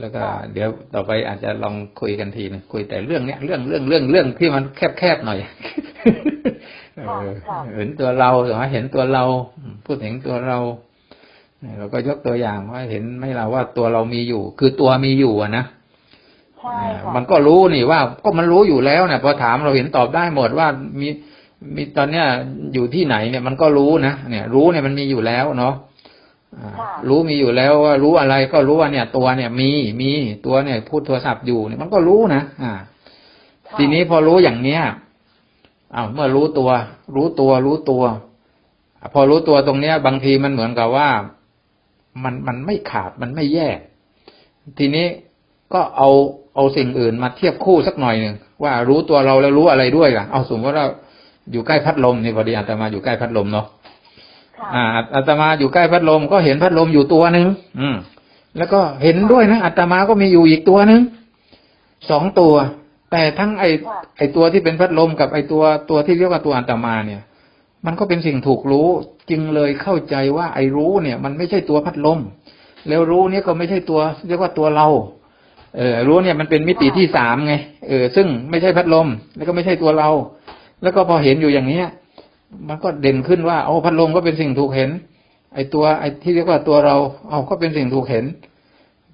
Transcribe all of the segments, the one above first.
แล้วก็เดี๋ยวต่อไปอาจจะลองคุยกันทีนึงคุยแต่เรื่องเนี้ยเรื่องเรื่องเรื่องเรื่องที่มันแคบๆหน่อยเออเห็นตัวเราหรือว่าเห็นตัวเรา พูดถึงตัวเราเราก็ยกตัวอย่างว่าเห็นไหม่เราว่าตัวเรามีอยู่ คือตัวมีอยู่อะนะใช่ค่ะมันก็รู้นี่ว่า ก็มันรู้อยู่แล้วเนี่ยพอถามเราเห็นตอบได้หมดว่ามีมีตอนเนี้ยอยู่ที่ไหนเนี่ยมันก็รู้นะเนี่ย รู้เนี่ยมันมีอยู่แล้วเนาะอ่าค่ะ รู้มีอยู่แล้วว่ารู้อะไรก็รู้ว่าเนี่ย ตัวเนี่ยมีมีตัวเนี่ย พูดโทรศัพท์อยู่เนี่ยมันก็รู้นะอ่าค่ะทีนี้พอรู้อย่างเนี้ยอ้าวเมื่อรู้ตัว รู้ตัว รู้ตัวอะพอรู้ตัวตรงเนี้ย บางทีมันเหมือนกับว่า มันมันไม่ขาดมันไม่แยก ทีนี้ก็เอาเอาสิ่งอื่นมาเทียบคู่สักหน่อยหนึ่งว่ารู้ตัวเราแล้วรู้อะไรด้วยล่ะ เอาสมมติว่าอยู่ใกล้พัดลมนี่พอดีอาตมาอยู่ใกล้พัดลมเนาะค่ะ อ่าอาตมาอยู่ใกล้พัดลมก็เห็นพัดลมอยู่ตัวหนึ่งอืม แล้วก็เห็นด้วยนะอาตมาก็มีอยู่อีกตัวหนึ่งสองตัว แต่ทั้งไอไอตัวที่เป็นพัดลมกับไอตัวตัวที่เรียกว่าตัวอาตมาเนี่ย มันก็เป็นสิ่งถูกรู้จึงเลยเข้าใจว่าไอรู้เนี่ย มันไม่ใช่ตัวพัดลม แล้วรู้เนี่ยก็ไม่ใช่ตัว เรียกว่าตัวเรา เออรู้เนี่ยมันเป็นมิติที่สามไงเออซึ่งไม่ใช่พัดลม แล้วก็ไม่ใช่ตัวเรา แล้วก็พอเห็นอยู่อย่างเนี้ย มันก็เด่นขึ้นว่าโอ้พัดลมก็เป็นสิ่งถูกเห็น ไอตัวไอที่เรียกว่าตัวเรา เอาก็เป็นสิ่งถูกเห็น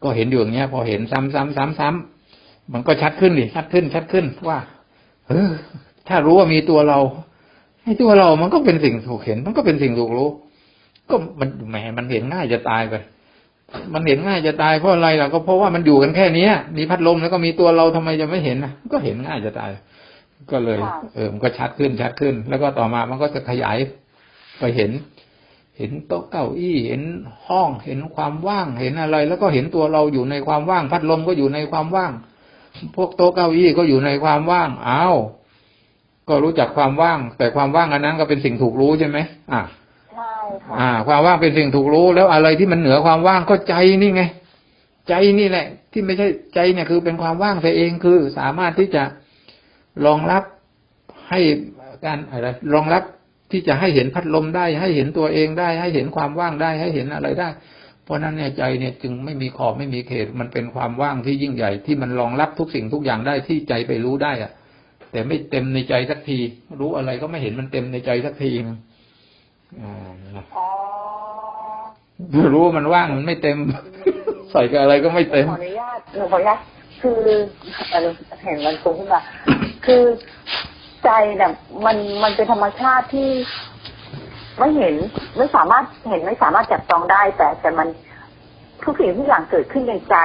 ก็เห็นอยู่อย่างเงี้ย พอเห็นซ้ำซ้ำซ้ำซ้ำมันก็ชัดขึ้นดิชัดขึ้นชัดขึ้นว่าเออถ้ารู้ว่ามีตัวเราไอ้ตัวเรามันก็เป็นสิ่งถูกเห็น มันก็เป็นสิ่งถูกรู้ ก็มันแหมมันเห็นง่ายจะตายไป มันเห็นง่ายจะตายเพราะอะไรล่ะก็เพราะว่ามันอยู่กันแค่เนี้ย มีพัดลมแล้วก็มีตัวเราทำไมจะไม่เห็นนะก็เห็นง่ายจะตาย ก็เลยค่ะเออมันก็ชัดขึ้นชัดขึ้น แล้วก็ต่อมามันก็จะขยายไปเห็น เห็นโต๊ะเก้าอี้ เห็นห้อง เห็นความว่าง เห็นอะไร แล้วก็เห็นตัวเราอยู่ในความว่าง พัดลมก็อยู่ในความว่าง พวกโต๊ะเก้าอี้ก็อยู่ในความว่าง อ้าว ก็รู้จักความว่าง แต่ความว่างอันนั้นก็เป็นสิ่งถูกรู้ใช่ไหมอะใช่ค่ะอ่า ความว่างเป็นสิ่งถูกรู้ แล้วอะไรที่มันเหนือความว่างก็ใจนี่ไง ใจนี่แหละ ที่ไม่ใช่ใจเนี่ยคือเป็นความว่างแต่เองคือ สามารถที่จะ รองรับให้การอะไรรองรับที่จะให้เห็นพัดลมได้ ให้เห็นตัวเองได้ ให้เห็นความว่างได้ ให้เห็นอะไรได้ เพราะนั้นเนี่ยใจเนี่ยจึงไม่มีขอบไม่มีเขต มันเป็นความว่างที่ยิ่งใหญ่ ที่มันรองรับทุกสิ่งทุกอย่างได้ที่ใจไปรู้ได้อะแต่ไม่เต็มในใจสักที รู้อะไรก็ไม่เห็นมันเต็มในใจสักทีนึงอ่าอ๋อรู้ว่ามันว่างมันไม่เต็ม ใส่กับอะไรก็ไม่เต็มขออนุญาตหนูขออนุญาตคือเอ่อเห็นมันตรงขึ้นมา คือใจเนี่ยมันมันเป็นธรรมชาติที่ไม่เห็นไม่สามารถเห็นไม่สามารถจับต้องได้ แต่แต่มันทุกสิ่งทุกอย่างเกิดขึ้นในใจ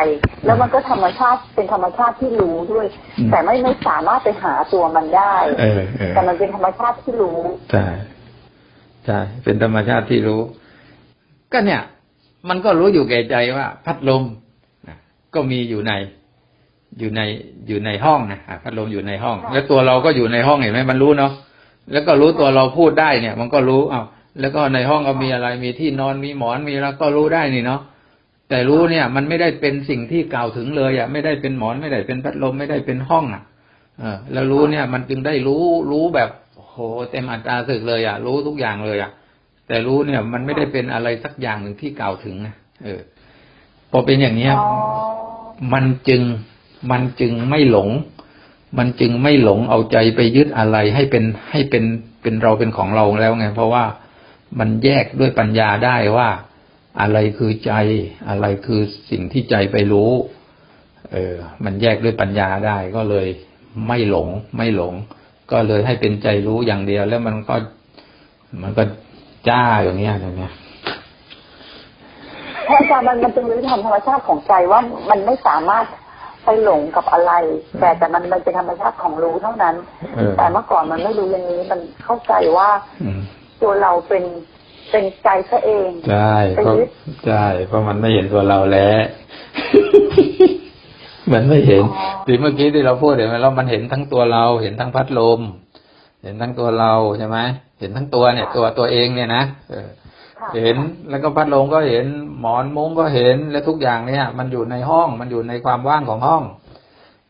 แล้วมันก็ธรรมชาติเป็นธรรมชาติที่รู้ด้วยอืมแต่ไม่ไม่สามารถไปหาตัวมันได้เออเออแต่มันเป็นธรรมชาติที่รู้ใช่ใช่เป็นธรรมชาติที่รู้ ก็เนี่ย มันก็รู้อยู่แก่ใจว่า พัดลมนะก็มีอยู่ใน อยู่ในอยู่ในห้องนะอะพัดลมอยู่ในห้อง แล้วตัวเราก็อยู่ในห้องเห็นไหมมันรู้เนาะแล้วก็รู้ตัวเราพูดได้เนี่ย มันก็รู้เอาแล้วก็ในห้องก็มีอะไรมีที่นอนมีหมอนมีแล้วก็รู้ได้นี่เนาะแต่รู้เนี่ย มันไม่ได้เป็นสิ่งที่กล่าวถึงเลยอะไม่ได้เป็นหมอนไม่ได้เป็นพัดลมไม่ได้เป็นห้องอะเออแล้วรู้เนี่ย มันจึงได้รู้รู้แบบโอ้โหเต็มอัตราศึกเลยอะ รู้ทุกอย่างเลยอะ แต่รู้เนี่ย มันไม่ได้เป็นอะไรสักอย่างหนึ่งที่กล่าวถึงนะเออ พอเป็นอย่างเนี้ยอ๋อมันจึง มันจึงไม่หลง มันจึงไม่หลงเอาใจไปยึดอะไรให้เป็นให้เป็นเป็นเราเป็นของเราแล้วไง เพราะว่ามันแยกด้วยปัญญาได้ว่า อะไรคือใจ อะไรคือสิ่งที่ใจไปรู้ เออ มันแยกด้วยปัญญาได้ก็เลย ไม่หลง ไม่หลง ก็เลยให้เป็นใจรู้อย่างเดียว แล้วมันก็ มันก็จ้าอย่างเงี้ยอย่างเงี้ยพระอาจารย์มันมันเป็นเรื่องธรรมชาติของใจว่ามันไม่สามารถ ไปหลงกับอะไร แต่แต่มันมันเป็นธรรมชาติของรู้เท่านั้นเออแต่เมื่อก่อนมันไม่รู้อย่างนี้มันเข้าใจว่าอืมตัวเราเป็นเป็นใจซะเองใช่ไปเพราะยึดใช่เพราะมันไม่เห็นตัวเราแล้ว มันไม่เห็นทีเมื่อกี้ที่เราพูดเห็นไหมแล้วมันเห็นทั้งตัวเรา เห็นทั้งพัดลม เห็นทั้งตัวเราใช่ไหมเห็นทั้งตัวเนี่ย ตัวตัวเองเนี่ยนะ เออค่ะเห็นแล้วก็พัดลมก็เห็นหมอนมุ้งก็เห็นและทุกอย่างเนี่ย มันอยู่ในห้องมันอยู่ในความว่างของห้อง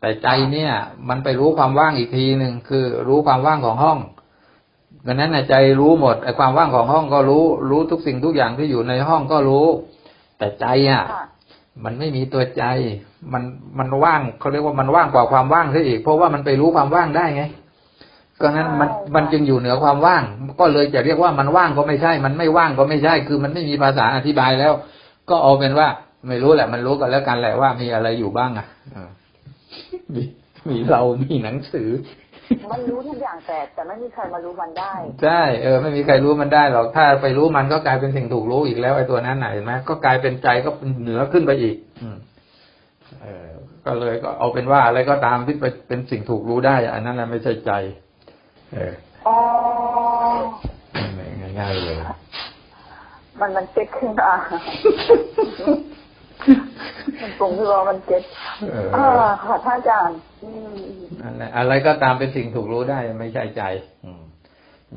แต่ใจเนี่ย มันไปรู้ความว่างอีกทีหนึ่งคือรู้ความว่างของห้องดังนั้นน่ะใจรู้หมดไอ้ความว่างของห้องก็รู้ รู้ทุกสิ่งทุกอย่างที่อยู่ในห้องก็รู้ แต่ใจอะค่ะ มันไม่มีตัวใจ มันมันว่างเขาเรียกว่ามันว่างกว่าความว่างซะอีก เพราะว่ามันไปรู้ความว่างได้ไง ก็นั้นมันมันจึงอยู่เหนือความว่าง ก็เลยจะเรียกว่ามันว่างก็ไม่ใช่ มันไม่ว่างก็ไม่ใช่ คือมันไม่มีภาษาอธิบายแล้ว ก็เอาเป็นว่า ไม่รู้แหละ มันรู้กันแล้วกันแหละว่ามีอะไรอยู่บ้างอะเออมีมีเรามีหนังสือ มันรู้ทุกอย่างแต่แต่ไม่มีใครมารู้มันได้ใช่เออไม่มีใครรู้มันได้หรอกถ้าไปรู้มันก็กลายเป็นสิ่งถูกรู้อีกแล้วไอ้ตัวนั้นน่ะเห็นไหมก็กลายเป็นใจก็เหนือขึ้นไปอีก อืมเออก็เลยก็เอาเป็นว่าอะไรก็ตามที่ไปเป็นสิ่งถูกรู้ได้อันนั้นแหละไม่ใช่ใจ เอออ๋อง่ายๆเลย มันมันเก็ตขึ้นมามันปรุงที่ว่ามันเก็ตเอออ่าค่ะท่านอาจารย์อืมนั่นแหละอะไรก็ตามเป็นสิ่งถูกรู้ได้ไม่ใช่ใจอืม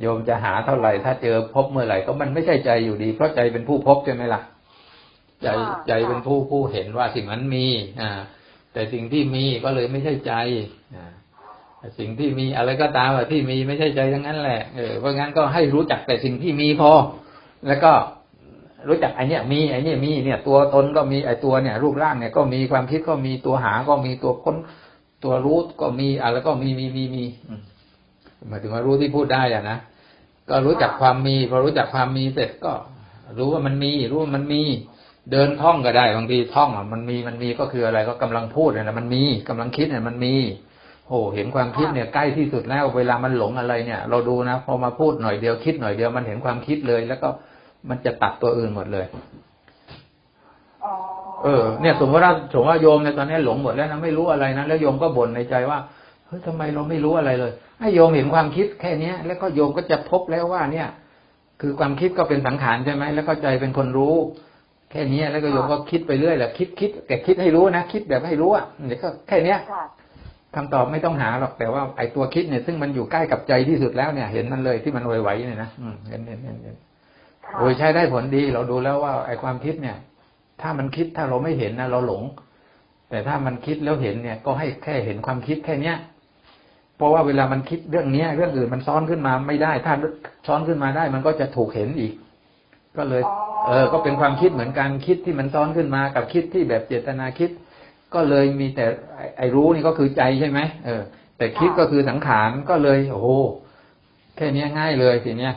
โยมจะหาเท่าไหร่ ถ้าเจอพบเมื่อไหร่ ก็มันไม่ใช่ใจอยู่ดี เพราะใจเป็นผู้พบใช่ไหมล่ะ ใจใจเป็นผู้ผู้เห็นว่าสิ่งนั้นมี อ่า แต่สิ่งที่มีก็เลยไม่ใช่ใจ อ่าแต่ สิ่งที่มีอะไรก็ตามอะที่มีไม่ใช่ใจทั้งนั้นแหละเออเพราะงั้นก็ให้รู้จักแต่สิ่งที่มีพอ แล้วก็รู้จักไอเนี้ยมีไอเนี้ยมีเนี่ย ตัวตนก็มีไอตัวเนี่ย รูปร่างเนี่ยก็มีความคิดก็มีตัวหาก็มีตัวค้น ตัวรู้ก็มีอะไรก็มีมีมีมีมหมายถึงว่ารู้ที่พูดได้อะนะก็รู้จักความมีพอรู้จักความมีเสร็จก็ รู้ว่ามันมีรู้ว่ามันมีเดินท่องก็ได้บางทีท่องอะมันมีมันมีก็คืออะไรก็กำลังพูดเนี่ยนะมันมีกำลังคิดเนี่ยมันมี โอ้เห็นความคิดเนี่ยใกล้ที่สุดแล้วเวลามันหลงอะไรเนี่ย เราดูนะพอมาพูดหน่อยเดียวคิดหน่อยเดียวมันเห็นความคิดเลย แล้วก็มันจะตัดตัวอื่นหมดเลยอ๋อเออเนี่ยสมมติว่าสมมติว่าโยมในยตอนนี้หลงหมดแล้วนะไม่รู้อะไรนะแล้วโยมก็บ่นในใจว่าเฮ้ยทำไมเราไม่รู้อะไรเลยให้โยมเห็นความคิดแค่เนี้ย แล้วก็โยมก็จะพบแล้วว่า เนี่ย คือความคิดก็เป็นสังขารใช่ไหมแล้วก็ใจเป็นคนรู้ แค่เนี้ยแล้วก็โยมก็คิดไปเรื่อยแหละคิดคิดแต่คิดให้รู้นะคิดแบบให้รู้อะเดี๋ยวก็แค่เนี้ย ค่ะคำตอบไม่ต้องหาหรอกแต่ว่าไอ้ตัวคิดเนี่ยซึ่งมันอยู่ใกล้กับใจที่สุดแล้วเนี่ย เห็นมันเลยที่มันไหวๆเนี่ยนะเห็นเห็นเห็นเห็นโอ้ยใช้ได้ผลดีเราดูแล้วว่าไอ้ความคิดเนี่ย ถ้ามันคิดถ้าเราไม่เห็นนะเราหลง แต่ถ้ามันคิดแล้วเห็นเนี่ย ก็ให้แค่เห็นความคิดแค่เนี้ยเพราะว่าเวลามันคิดเรื่องเนี้ยเรื่องอื่นมันซ้อนขึ้นมาไม่ได้ ถ้าซ้อนขึ้นมาได้ มันก็จะถูกเห็นอีก ก็เลย เออ ก็เป็นความคิดเหมือนกันคิดที่มันซ้อนขึ้นมากับคิดที่แบบเจตนาคิด ก็เลยมีแต่ไอ้ไอ้รู้นี่ก็คือใจใช่ไหมเออ แต่คิดก็คือสังขารก็เลยโอ้โหแค่เนี้ยง่ายเลยทีเนี้ย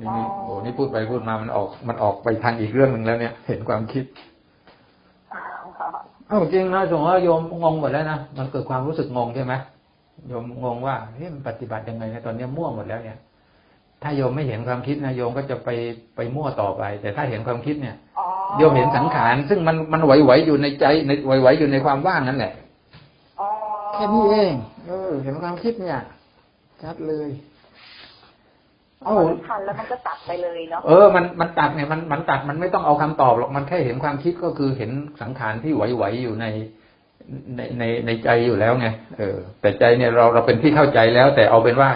นี่นี่โอ้นี่พูดไปพูดมามันออก มันออกไปทางอีกเรื่องหนึ่งแล้วเนี่ย เห็นความคิดเอ้าจริงนะสมมติว่าโยมงงหมดแล้วนะมันเกิดความรู้สึกงงใช่ไหมโยมงงว่าเฮ้ยมันปฏิบัติยังไงนะตอนเนี้ยมั่วหมดแล้วเนี่ย ถ้าโยมไม่เห็นความคิดนะโยมก็จะไปไปมั่วต่อไป แต่ถ้าเห็นความคิดเนี่ยอ๋อ โยมเห็นสังขาร ซึ่งมันมันไหวๆอยู่ในใจในไหวๆอยู่ในความว่างนั่นแหละอ๋อแค่นี้เองเออเห็นความคิดเนี่ยชัดเลยอ๋อมันทันแล้วมันก็ตัดไปเลยเนาะเออมันมันตัดเนี่ยมันมันตัดมันไม่ต้องเอาคำตอบหรอกมันแค่เห็นความคิดก็คือเห็นสังขารที่ไหวๆอยู่ในในในในใจอยู่แล้วไงเออ แต่ใจเนี่ยเราเราเป็นที่เข้าใจแล้ว แต่เอาเป็นว่า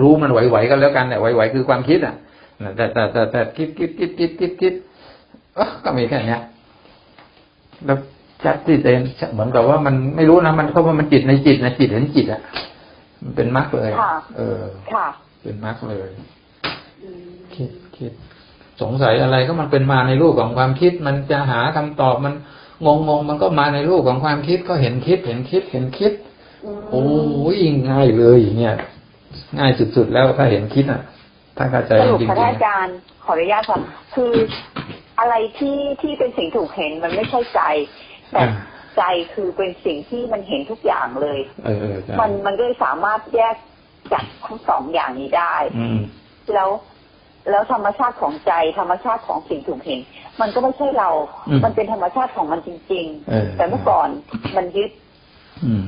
รู้มันไหวๆก็แล้วกันแต่ไหวๆคือความคิดอะแต่แต่แต่แต่คิดคิดคิดคิดคิดคิดเออ ก็มีแค่เนี้ย แล้วชัดที่เจนเหมือนกับว่ามันไม่รู้นะมันเพราะว่ามันจิตในจิตนะจิตเห็นจิตอะมันเป็นมรรคเลยค่ะเออค่ะเป็นมรรคเลยอืมคิดคิดสงสัยอะไรก็มันเป็นมาในรูปของความคิด มันจะหาคำตอบมันงงงๆมันก็มาในรูปของความคิดก็เห็นคิด เห็นคิดเห็นคิด โอ้ยง่ายเลยอย่างเงี้ยง่ายสุดๆแล้วถ้าเห็นคิดอะถ้าเข้าใจสรุปจริงค่ะๆท่านอาจารย์ขออนุญาตค่ะคือ อะไรที่ที่เป็นสิ่งถูกเห็นมันไม่ใช่ใจ แต่ใจคือเป็นสิ่งที่มันเห็นทุกอย่างเลยเออเออใช่มันมันก็เลยสามารถแยกจากทั้งสองอย่างนี้ได้ อืมแล้วแล้วธรรมชาติของใจธรรมชาติของสิ่งถูกเห็น มันก็ไม่ใช่เราอืมมันเป็นธรรมชาติของมันจริงเออๆแต่เมื่อก่อนมันยึดอืม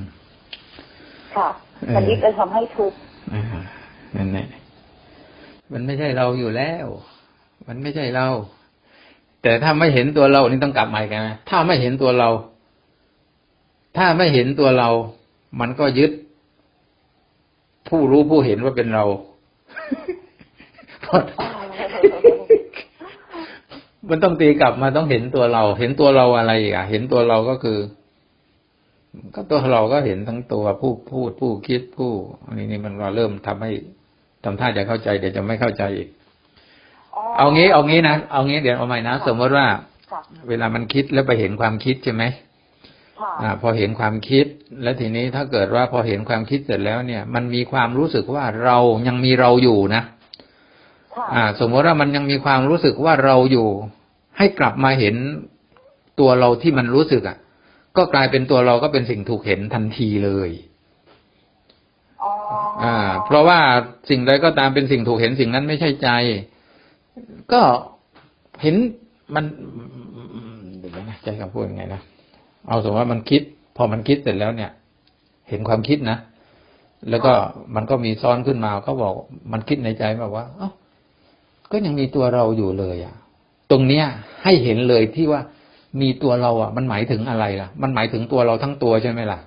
ค่ะเออมันยึดเลยทำให้ทุกข์อ่านั่นแหละมันไม่ใช่เราอยู่แล้ว มันไม่ใช่เรา แต่ถ้าไม่เห็นตัวเรานี่ต้องกลับมาอีกันนะถ้าไม่เห็นตัวเรา ถ้าไม่เห็นตัวเรา มันก็ยึด ผู้รู้ผู้เห็นว่าเป็นเรามันต้องตีกลับมาต้องเห็นตัวเรา เห็นตัวเราอะไรอะ เห็นตัวเราก็คือ ก็ตัวเราก็เห็นทั้งตัวผู้พูดผู้คิดผู้อันนี้นี่มันเราเริ่มทำให้ทำท่าจะเข้าใจเดี๋ยวจะไม่เข้าใจอีก เอางี้เอางี้นะเอางี้เดี๋ยวเอาใหม่นะสมมติว่าค่ะเวลามันคิดแล้วไปเห็นความคิดใช่ไหมค่ะอ่า พอเห็นความคิด แล้วทีนี้ถ้าเกิดว่าพอเห็นความคิดเสร็จแล้วเนี่ย มันมีความรู้สึกว่าเรายังมีเราอยู่นะค่ะอ่า สมมติว่ามันยังมีความรู้สึกว่าเราอยู่ ให้กลับมาเห็นตัวเราที่มันรู้สึกอะ ก็กลายเป็นตัวเราก็เป็นสิ่งถูกเห็นทันทีเลยอ๋ออ่า เพราะว่าสิ่งใดก็ตามเป็นสิ่งถูกเห็นสิ่งนั้นไม่ใช่ใจ ก็เห็นมันเดี๋ยวนะใจคำพูดยังไงนะเอาสมมติว่ามันคิด พอมันคิดเสร็จแล้วเนี่ย เห็นความคิดนะแล้วก็มันก็มีซ้อนขึ้นมาก็บอกมันคิดในใจแบบว่า เอ้าก็ยังมีตัวเราอยู่เลยอะ ตรงเนี้ย ให้เห็นเลยที่ว่ามีตัวเราอะ มันหมายถึงอะไรล่ะ มันหมายถึงตัวเราทั้งตัวใช่ไหมล่ะ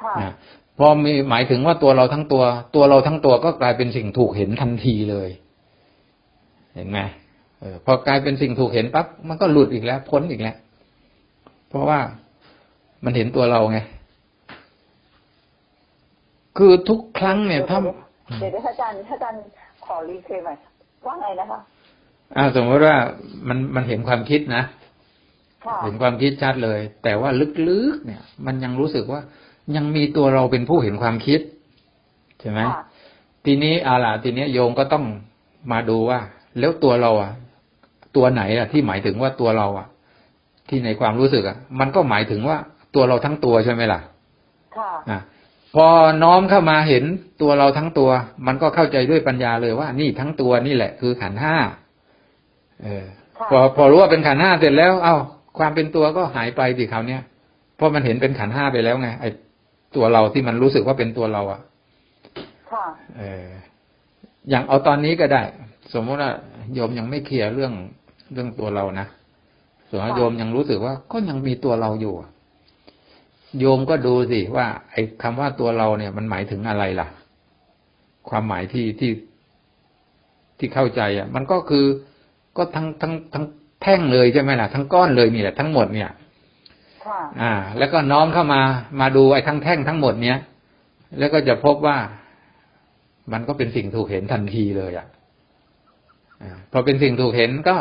ค่ะนะพอมีหมายถึงว่าตัวเราทั้งตัว ตัวเราทั้งตัวก็กลายเป็นสิ่งถูกเห็นทันทีเลย เห็นไหมเออพอกลายเป็นสิ่งถูกเห็นปั๊บมันก็หลุดอีกแล้ว พ้นอีกแล้ว เพราะว่ามันเห็นตัวเราไง คือทุกครั้งเนี่ยถ้าเดี๋ยวเดี๋ยวอาจารย์อาจารย์ขอรีเพลย์ใหม่ว่าไงนะคะอ่าสมมติว่ามันมันเห็นความคิดนะค่ะเห็นความคิดชัดเลย แต่ว่าลึกๆเนี่ย มันยังรู้สึกว่ายังมีตัวเราเป็นผู้เห็นความคิดใช่ไหมค่ะทีนี้เอาล่ะทีนี้โยมก็ต้องมาดูว่า แล้วตัวเราอะ ตัวไหนอะ ที่หมายถึงว่าตัวเราอะ ที่ในความรู้สึกอะ มันก็หมายถึงว่าตัวเราทั้งตัวใช่ไหมล่ะค่ะอะพอน้อมเข้ามาเห็นตัวเราทั้งตัว มันก็เข้าใจด้วยปัญญาเลยว่า นี่ทั้งตัวนี่แหละ คือขันธ์ห้าเออค่ะพอพอรู้ว่าเป็นขันธ์ห้าเสร็จแล้ว เอ้า ความเป็นตัวก็หายไปดิคราวเนี้ยเพราะมันเห็นเป็นขันธ์ห้าไปแล้วไงไอ้ตัวเราที่มันรู้สึกว่าเป็นตัวเรา อะค่ะเอออย่างเอาตอนนี้ก็ได้ สมมติว่าโยมยังไม่เคลียร์เรื่องเรื่องตัวเรานะส่วนว่าค่ะโยมยังรู้สึกว่าก็ยังมีตัวเราอยู่อะโยมก็ดูสิว่า ไอ้คำว่าตัวเราเนี่ย มันหมายถึงอะไรล่ะ ความหมายที่ที่ที่เข้าใจอะ มันก็คือก็ทั้งทั้งทั้งแท่งเลยใช่ไหมล่ะ ทั้งก้อนเลยนี่แหละทั้งหมดเนี่ยค่ะอ่า แล้วก็น้อมเข้ามามาดูไอ้ทั้งแท่งทั้งหมดเนี้ยแล้วก็จะพบว่ามันก็เป็นสิ่งถูกเห็นทันทีเลยอะอ่า พอเป็นสิ่งถูกเห็นก็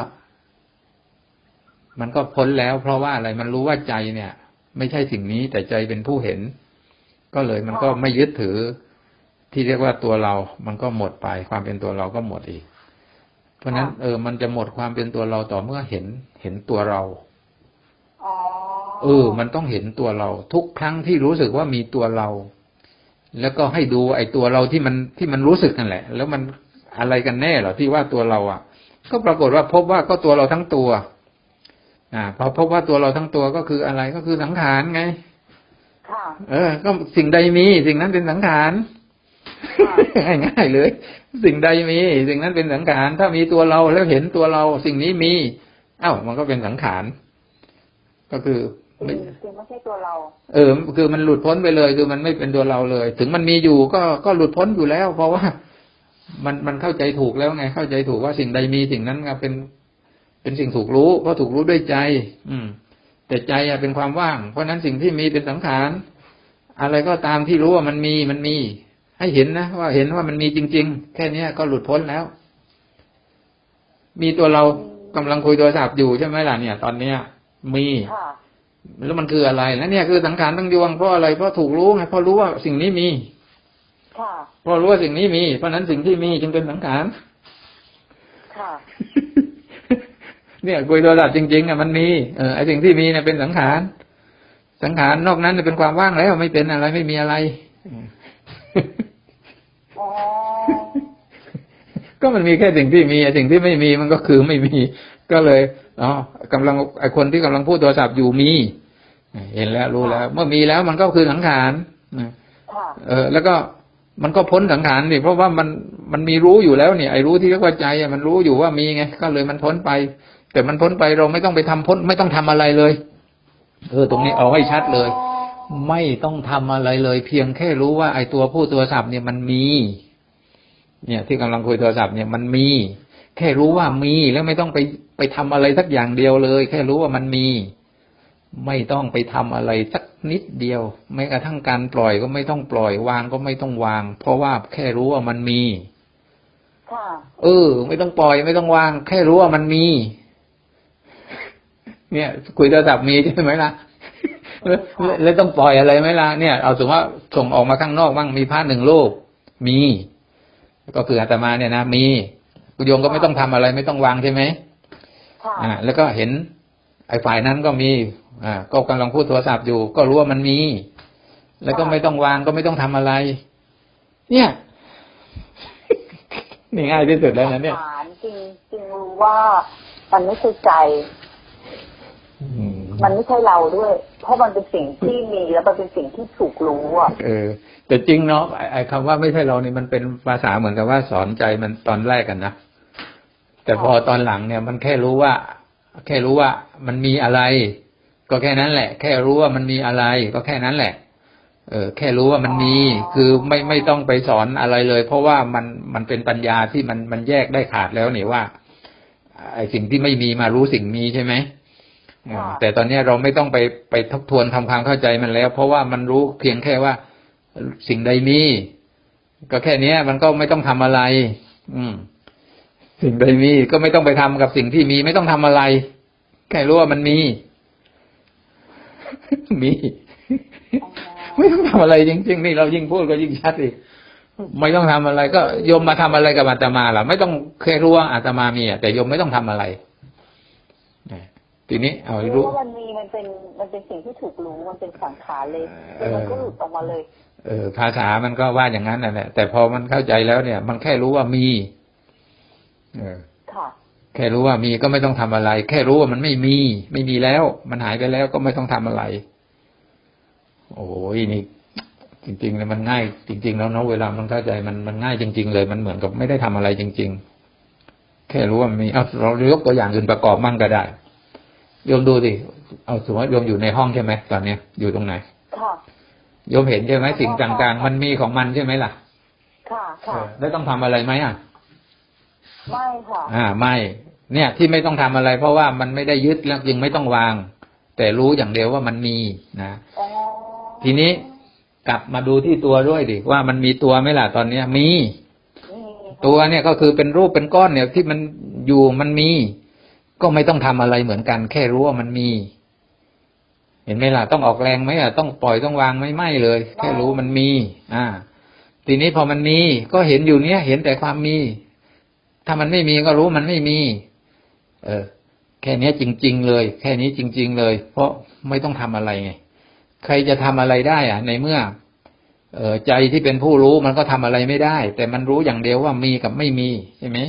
มันก็พ้นแล้ว เพราะว่าอะไรมันรู้ว่าใจเนี่ย ไม่ใช่สิ่งนี้แต่ใจเป็นผู้เห็น ก็เลยมันก็ไม่ยึดถือที่เรียกว่าตัวเรา มันก็หมดไป ความเป็นตัวเราก็หมดอีก เพราะฉะนั้นค่ะเออ มันจะหมดความเป็นตัวเราต่อเมื่อเห็นเห็นตัวเราอ๋อเออ มันต้องเห็นตัวเรา ทุกครั้งที่รู้สึกว่ามีตัวเรา แล้วก็ให้ดูไอ้ตัวเราที่มันที่มันรู้สึกนั่นแหละ แล้วมัน อะไรกันแน่เหรอที่ว่าตัวเราอะ ก็ปรากฏว่าพบว่าก็ตัวเราทั้งตัวอ่าพอพบว่าตัวเราทั้งตัวก็คืออะไรก็คือสังขารไงค่ะเออ ก็สิ่งใดมี สิ่งนั้นเป็นสังขารค่ะง่ายๆเลย สิ่งใดมี สิ่งนั้นเป็นสังขารถ้ามีตัวเราแล้วเห็นตัวเรา สิ่งนี้มี เอ้า มันก็เป็นสังขารก็คือจริไม่งจริงไม่ใช่ตัวเรา เออ คือมันหลุดพ้นไปเลย คือมันไม่เป็นตัวเราเลย ถึงมันมีอยู่ก็ก็หลุดพ้นอยู่แล้ว เพราะว่า มันมันเข้าใจถูกแล้วไง เข้าใจถูกว่าสิ่งใดมีสิ่งนั้นก็เป็นเป็นสิ่งถูกรู้ เพราะถูกรู้ด้วยใจ อืม แต่ใจอะเป็นความว่าง เพราะฉะนั้นสิ่งที่มีเป็นสังขารอะไรก็ตามที่รู้ว่ามันมีมันมี ให้เห็นนะว่าเห็นว่ามันมีจริง ๆ แค่เนี้ยก็หลุดพ้นแล้ว มีตัวเรากำลังคุยโทรศัพท์อยู่ใช่ไหมล่ะเนี่ย ตอนเนี้ย มีค่ะแล้วมันคืออะไรแล้วเนี่ยคือสังขารทั้งยวงเพราะอะไรเพราะถูกรู้ไงเพราะรู้ว่าสิ่งนี้มีค่ะ เพราะรู้ว่าสิ่งนี้มี เพราะฉะนั้นสิ่งที่มีจึงเป็นสังขารค่ะเนี่ยคุยโทรศัพท์จริงๆอะมันมีเออไอสิ่งที่มีเนี่ยเป็นสังขาร สังขารนอกนั้นเนี่ยเป็นความว่างแล้วไม่เป็นอะไรไม่มีอะไรอ๋อก็มันมีแค่สิ่งที่มีไอสิ่งที่ไม่มีมันก็คือไม่มี ก็เลยอ๋อกำลังไอคนที่กำลังพูดโทรศัพท์อยู่มีเห็นแล้วรู้แล้ว เมื่อมีแล้วมันก็คือสังขารนะค่ะเออ แล้วก็ มันก็พ้นสังขารนี่เพราะว่ามันมันมีรู้อยู่แล้วเนี่ยไอ้รู้ที่เรียกว่าใจอะมันรู้อยู่ว่ามีไงก็เลยมันพ้นไป แต่มันพ้นไปเราไม่ต้องไปทำพ้น ไม่ต้องทำอะไรเลยเออตรงนี้เอาให้ชัดเลย ไม่ต้องทำอะไรเลย เพียงแค่รู้ว่าไอ้ตัวผู้โทรศัพท์เนี่ยมันมี เนี่ย ที่กำลังคุยโทรศัพท์เนี่ยมันมี แค่รู้ว่ามีแล้วไม่ต้องไปไปทำอะไรสักอย่างเดียวเลย แค่รู้ว่ามันมี ไม่ต้องไปทำอะไรสัก นิดเดียวแม้กระทั่งการปล่อยก็ไม่ต้องปล่อยวางก็ไม่ต้องวาง เพราะว่าแค่รู้ว่ามันมีค่ะเออ ไม่ต้องปล่อยไม่ต้องวาง แค่รู้ว่ามันมี เนี่ย คุยโทรศัพท์มีใช่ไหมล่ะแล้วแล้วต้องปล่อยอะไรไหมล่ะเนี่ยเอาสมมติว่าส่งออกมาข้างนอกบ้างมีพระหนึ่งรูปมี ก็คืออาตมาเนี่ยนะมีโยมก็ไม่ต้องทำอะไร ไม่ต้องวางใช่ไหมค่ะอ่า แล้วก็เห็น ไอ้ฝ่ายนั้นก็มี อ่า ก็กำลังพูดโทรศัพท์อยู่ ก็รู้ว่ามันมี แล้วก็ไม่ต้องวางก็ไม่ต้องทำอะไร เนี่ยนี่ง่ายที่สุดแล้วนะเนี่ยฐานจริงจริงรู้ว่ามันไม่ใช่ใจอืมมันไม่ใช่เราด้วย เพราะมันเป็นสิ่งที่มีแล้วมันเป็นสิ่งที่ถูกรู้อะเออ แต่จริงเนาะไอ้ไอ้คำว่าไม่ใช่เรานี่มันเป็นภาษาเหมือนกับว่าสอนใจมันตอนแรกกันนะแต่พอตอนหลังเนี่ย มันแค่รู้ว่า แค่รู้ว่ามันมีอะไร ก็แค่นั้นแหละ แค่รู้ว่ามันมีอะไร ก็แค่นั้นแหละ เออ แค่รู้ว่ามันมี คือไม่ไม่ต้องไปสอนอะไรเลย เพราะว่ามันมันเป็นปัญญาที่มันมันแยกได้ขาดแล้วนี่ว่าไอ้สิ่งที่ไม่มีมารู้สิ่งมีใช่ไหมเออค่ะแต่ตอนเนี้ยเราไม่ต้องไปไปทบทวนทำความเข้าใจมันแล้ว เพราะว่ามันรู้เพียงแค่ว่าสิ่งใดมี ก็แค่เนี้ย มันก็ไม่ต้องทำอะไร อืม สิ่งใดมีก็ไม่ต้องไปทำกับสิ่งที่มี ไม่ต้องทำอะไร แค่รู้ว่ามันมี มีไม่ต้องทำอะไรจริงๆนี่เรายิ่งพูดก็ยิ่งชัดอีกไม่ต้องทำอะไร ก็โยมมาทำอะไรกับอาตมาล่ะ ไม่ต้องแค่รู้ว่าอาตมามีอะแต่โยมไม่ต้องทำอะไรเนี่ยทีนี้เอาให้รู้รู้ว่ามันมีมันเป็นมันเป็นสิ่งที่ถูกรู้มันเป็นสังขารเลยเออแล้วมันก็หลุดออกมาเลย เออ ภาษามันก็ว่าอย่างนั้นนั่นแหละแต่พอมันเข้าใจแล้วเนี่ย มันแค่รู้ว่ามี เออค่ะ แค่รู้ว่ามีก็ไม่ต้องทำอะไร แค่รู้ว่ามันไม่มี ไม่มีแล้ว มันหายไปแล้วก็ไม่ต้องทำอะไร โอ้ยนี่จริงๆเลยมันง่าย จริง ๆ แล้วเนาะเวลามันเข้าใจมันมันง่ายจริง ๆ เลย มันเหมือนกับไม่ได้ทำอะไรจริง ๆ แค่รู้ว่ามันมีเอาเรายกตัวอย่างอื่นประกอบมั่งก็ได้โยมดูสิเอาสมมติว่าโยมอยู่ในห้องใช่ไหมตอนเนี้ยอยู่ตรงไหนค่ะโยมเห็นใช่ไหมสิ่งต่างๆ มันมีของมันใช่ไหมล่ะ ค่ะค่ะเออแล้วต้องทำอะไรไหมอะ ไม่ค่ะ อ่า ไม่ เนี่ยที่ไม่ต้องทำอะไร เพราะว่ามันไม่ได้ยึดแล้วยังไม่ต้องวาง แต่รู้อย่างเดียวว่ามันมีนะอ๋อทีนี้กลับมาดูที่ตัวด้วยดิว่ามันมีตัวไหมล่ะตอนเนี้ยมีมี ตัวเนี่ยก็คือเป็นรูปเป็นก้อนเนี่ยที่มันอยู่มันมี ก็ไม่ต้องทำอะไรเหมือนกัน แค่รู้ว่ามันมี เห็นไหมล่ะต้องออกแรงไหมอะต้องปล่อยต้องวางไม่ไม่เลย แค่รู้มันมี อ่า ทีนี้พอมันมี ก็เห็นอยู่เนี้ยเห็นแต่ความมี ถ้ามันไม่มีก็รู้มันไม่มี เออ แค่เนี้ยจริง ๆ เลย แค่นี้จริง ๆ เลย เพราะไม่ต้องทำอะไรไง ใครจะทำอะไรได้อะ ในเมื่อ เออใจที่เป็นผู้รู้มันก็ทำอะไรไม่ได้ แต่มันรู้อย่างเดียวว่ามีกับไม่มีใช่ไหม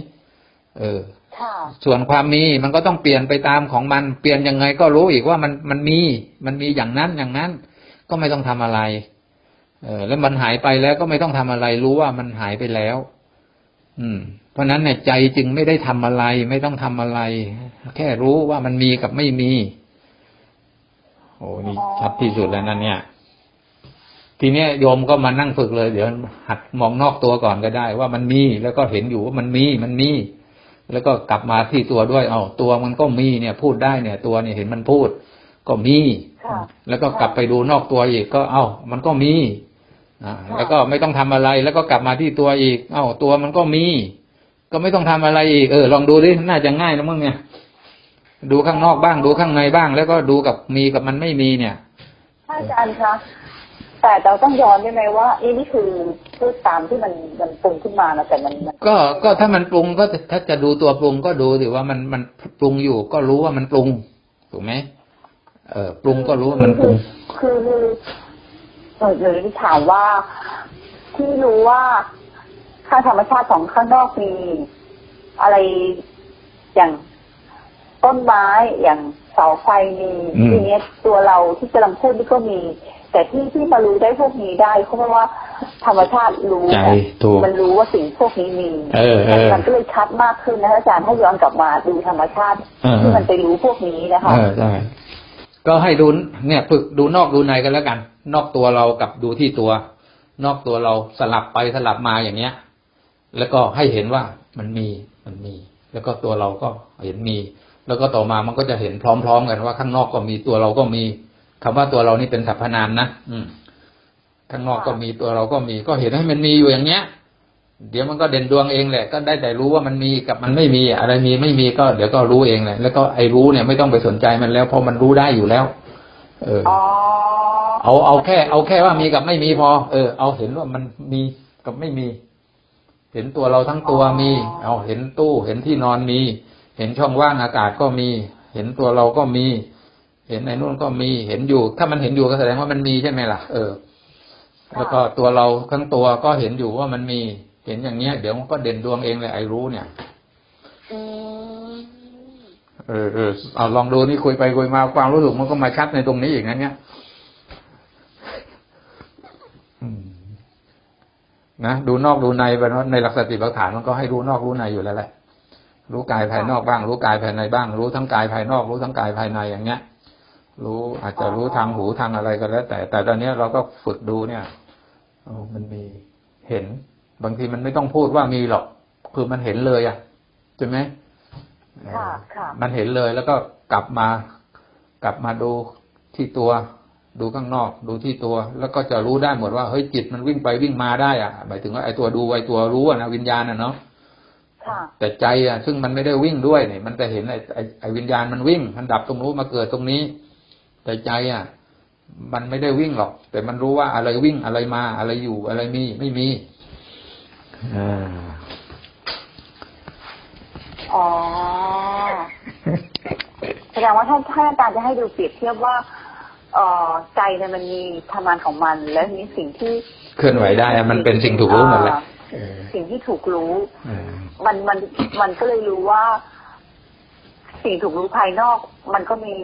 เออค่ะส่วนความมีมันก็ต้องเปลี่ยนไปตามของมัน เปลี่ยนยังไงก็รู้อีกว่ามันมันมี มันมีอย่างนั้นอย่างนั้น ก็ไม่ต้องทำอะไร เออแล้วมันหายไปแล้วก็ไม่ต้องทำอะไร รู้ว่ามันหายไปแล้ว อืม เพราะฉะนั้นเนี่ยใจจึงไม่ได้ทำอะไร ไม่ต้องทำอะไร แค่รู้ว่ามันมีกับไม่มี โอ้นี่ชัดที่สุดแล้วนั่นเนี่ยทีเนี้ยโยมก็มานั่งฝึกเลย เดี๋ยวหัดมองนอกตัวก่อนก็ได้ ว่ามันมีแล้วก็เห็นอยู่ว่ามันมีมันมี แล้วก็กลับมาที่ตัวด้วย เอาตัวมันก็มีเนี่ย พูดได้เนี่ย ตัวเนี่ยเห็นมันพูด ก็มีค่ะแล้วก็กลับไปดูนอกตัวอีกก็ เอ้ามันก็มีอ่า แล้วก็ไม่ต้องทำอะไร แล้วก็กลับมาที่ตัวอีก เอ้าตัวมันก็มี ก็ไม่ต้องทำอะไรอีก เออ ลองดูดิ น่าจะง่ายนะมึงเนี่ย ดูข้างนอกบ้าง ดูข้างในบ้าง แล้วก็ดูกับมีกับมันไม่มีเนี่ยถ้าอาจารย์คะแต่เราต้องย้อนได้ไหมว่าอีนี่คือพูดตามที่มันมันปรุงขึ้นมานะแต่มันมัน ก็ก็ถ้ามันปรุงก็ถ้าจะดูตัวปรุงก็ดูสิว่ามันมันปรุงอยู่ ก็รู้ว่ามันปรุงถูกไหมเออปรุงก็รู้ว่ามันปรุง คือ คือเออหรือถามว่าที่รู้ว่าข้างธรรมชาติของข้างนอกมีอะไรอย่างต้นไม้อย่างเสาไฟมีอืมทีเนี้ยตัวเราที่กำลังพูดนี่ก็มี แต่ที่ที่มารู้ได้พวกนี้ได้เพราะว่า ธรรมชาติรู้ใจถูกมันรู้ว่าสิ่งพวกนี้มีเออเออมันก็เลยชัดมากขึ้นนะอาจารย์ถ้าย้อนกลับมาดูธรรมชาติเออที่มันไปรู้พวกนี้นะคะเออใช่ก็ให้ดูเนี่ย ฝึกดูนอกดูในกันแล้วกัน นอกตัวเรากับดูที่ตัว นอกตัวเราสลับไปสลับมาอย่างเงี้ย แล้วก็ให้เห็นว่ามันมีมันมี แล้วก็ตัวเราก็เห็นมี แล้วก็ต่อมามันก็จะเห็นพร้อม ๆ กันว่าข้างนอกก็มีตัวเราก็มีคำว่าตัวเรานี่เป็นสรรพนามนะอืมข้างนอกก็มีตัวเราก็มี ก็เห็นให้มันมีอยู่อย่างเงี้ย เดี๋ยวมันก็เด่นดวงเองแหละ ก็ได้แต่รู้ว่ามันมีกับมันไม่มี อะไรมีไม่มีก็เดี๋ยวก็รู้เองแหละแล้วก็ไอ้รู้เนี่ยไม่ต้องไปสนใจมันแล้วเพราะมันรู้ได้อยู่แล้ว เอออ๋อ เอาเอาแค่ เอาแค่ว่ามีกับไม่มีพอ เออ เอาเห็นว่ามันมีกับไม่มี เห็นตัวเราทั้งตัวมี เอาเห็นตู้ เห็นที่นอนมี เห็นช่องว่างอากาศก็มี เห็นตัวเราก็มี เห็นในนู่นก็มี เห็นอยู่ ถ้ามันเห็นอยู่ก็แสดงว่ามันมีใช่ไหมล่ะ เออ แล้วก็ตัวเราทั้งตัวก็เห็นอยู่ว่ามันมี เห็นอย่างเนี้ย เดี๋ยวมันก็เด่นดวงเองเลยไอ้รู้เนี่ยอืมเออเออเอาลองดูนี่คุยไปคุยมาความรู้สึกมันก็มาชัดในตรงนี้อีกนะเนี่ยอืม นะดูนอกดูในไปนะในหลักสติปัฏฐานมันก็ให้รู้นอกรู้ในอยู่แล้วแหละรู้กายภายนอกบ้าง รู้กายภายในบ้าง รู้ทั้งกายภายนอก รู้ทั้งกายภายในอย่างเงี้ย รู้อาจจะรู้ทางหูทางอะไรก็แล้ว แต่ แต่ตอนเนี้ยเราก็ฝึกดูเนี่ยโอ้มันมีเห็น บางทีมันไม่ต้องพูดว่ามีหรอก คือมันเห็นเลยอะใช่ไหมค่ะค่ะมันเห็นเลยแล้วก็กลับมากลับมาดูที่ตัว ดูข้างนอก ดูที่ตัว แล้วก็จะรู้ได้หมดว่าเฮ้ยจิตมันวิ่งไปวิ่งมาได้อะหมายถึงว่าไอ้ตัวดูไอ้ตัวรู้อะนะวิญญาณอะเนาะค่ะแต่ใจอะ ซึ่งมันไม่ได้วิ่งด้วยเนี่ย มันจะเห็นไอ้ไอ้ไอ้วิญญาณมันวิ่ง มันดับตรงนู้นมาเกิดตรงนี้ แต่ใจอะ มันไม่ได้วิ่งหรอก แต่มันรู้ว่าอะไรวิ่งอะไรมาอะไรอยู่อะไรมีไม่มีอ่าอ๋อแสดงว่าถ้าถ้าอาจารย์จะให้ดูเปรียบเทียบว่าเอ่อใจเนี่ยมันมีทำงานของมัน และมีสิ่งที่เคลื่อนไหวได้อะมันเป็นสิ่งถูกรู้หมดแหละเอ่อสิ่งที่ถูกรู้เออมันมันมันก็เลยรู้ว่า สิ่งถูกรู้ภายนอก มันก็มี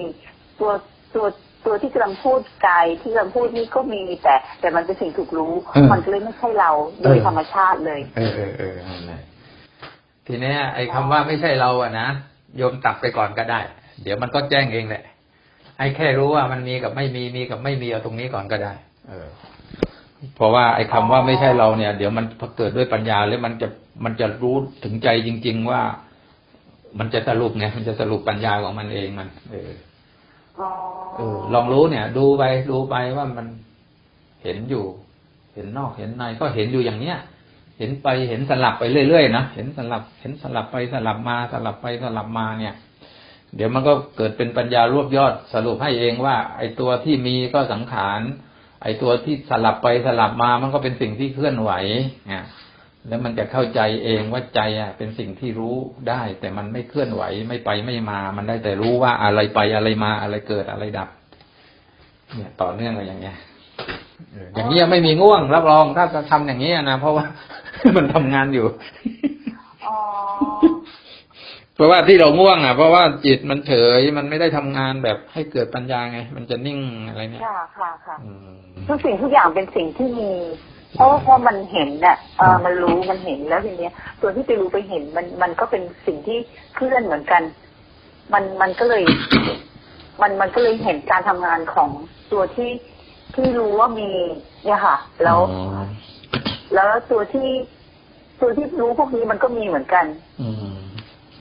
ตัวตัวตัวที่กำลังพูดกายที่กำลังพูดนี่ก็มีแต่ แต่มันเป็นสิ่งถูกรู้ มันก็เลยไม่ใช่เราโดยธรรมชาติเลย เออเออเออนั่นแหละทีเนี้ยไอ้คำว่าไม่ใช่เราอะนะโยมตัดไปก่อนก็ได้ เดี๋ยวมันก็แจ้งเองแหละไอ้แค่รู้ว่ามันมีกับไม่มีมีกับไม่มีเอาตรงนี้ก่อนก็ได้ เออ เพราะว่าไอ้คำว่าไม่ใช่เราเนี่ย เดี๋ยวมันพอเกิดด้วยปัญญาแล้วมันจะมันจะรู้ถึงใจจริง ๆ ว่า มันจะสรุปไงมันจะสรุปปัญญาของมันเองมัน เออเออ ลองรู้เนี่ย ดูไปดูไปว่ามันเห็นอยู่ เห็นนอกเห็นในก็เห็นอยู่อย่างเนี้ยเห็นไปเห็นสลับไปเรื่อยๆนะเห็นสลับ เห็นสลับไปสลับมาสลับไปสลับมาเนี่ย เดี๋ยวมันก็เกิดเป็นปัญญารวบยอดสรุปให้เองว่า ไอ้ตัวที่มีก็สังขาร ไอ้ตัวที่สลับไปสลับมามันก็เป็นสิ่งที่เคลื่อนไหวเนี่ยแล้วมันจะเข้าใจเองว่าใจอะ เป็นสิ่งที่รู้ได้ แต่มันไม่เคลื่อนไหวไม่ไปไม่มา มันได้แต่รู้ว่าอะไรไปอะไรมาอะไรเกิดอะไรดับ เนี่ยต่อเนื่องอะไรอย่างเงี้ยอย่างนี้ยไม่มีง่วงรับรองถ้าจะทำอย่างนี้ยนะเพราะว่ามันทำงานอยู่อ๋อ ราะว่าที่เราง่วงอะ เพราะว่าจิตมันเฉยมันไม่ได้ทำงานแบบให้เกิดปัญญาไง มันจะนิ่งอะไรเนี่ยค่ะค่ะค่ะอืมทุกสิ่งทุกอย่างเป็นสิ่งที่มีเพราะเพราะมันเห็นน่ะเออมันรู้มันเห็นแล้วทีเนี้ยส่วนที่ไปรู้ไปเห็นมันมันก็เป็นสิ่งที่เคลื่อนเหมือนกัน มันมันก็เลย มันมันก็เลยเห็นการทำงานของตัวที่ที่รู้ว่ามีเนี่ยค่ะ แล้วอ๋อแล้วตัวที่ตัวที่รู้พวกนี้มันก็มีเหมือนกัน อืม